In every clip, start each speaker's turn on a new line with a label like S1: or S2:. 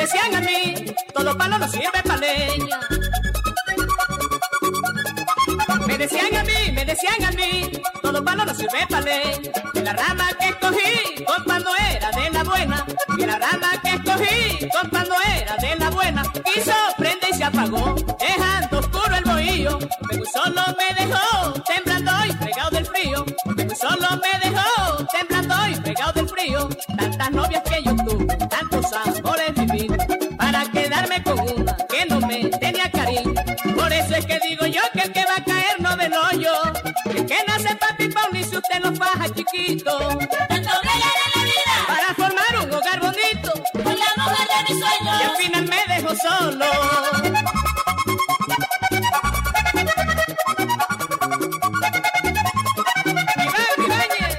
S1: decían a mí, todo palo no sirve para leña. Me decían a mí, me decían a mí, todo palo no sirve para leña. Y la rama que escogí, cuando era de la buena. Y la rama que escogí, cuando era de la buena. Quiso prende y se apagó, dejando oscuro el bohío. Porque solo me faja chiquito.
S2: Tanto brillar en la vida,
S1: Para formar un hogar bonito.
S2: con la mujer de mis
S1: Y al
S2: sueños.
S1: final me dejo solo. Iván Ibáñez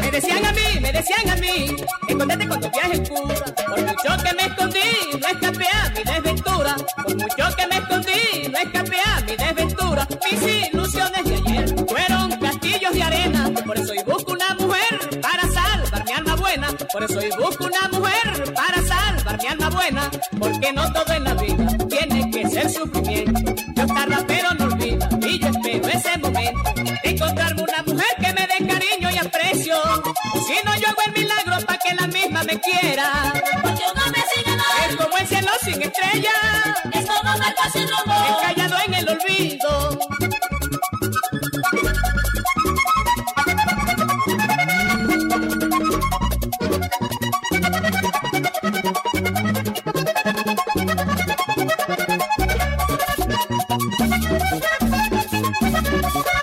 S1: Me decían a mí, me decían a mí, escondete cuando viaje el cura. Por mucho que me escondí, no escapé a mi desventura. Por mucho que me escondí, no escapé a mi desventura. Mis ilusiones de ayer fueron castillos de arena. Por eso hoy busco una mujer para salvar mi alma buena. Por eso hoy busco una mujer para salvar mi alma buena. Porque no todo en la vida tiene que ser sufrimiento. Yo tarda pero no Si no yo hago el milagro para que la misma me quiera.
S2: Porque un hombre sin amor
S1: Es como el cielo sin estrella,
S2: es como un barco sin rumbo.
S1: encallado en el olvido.
S2: Thank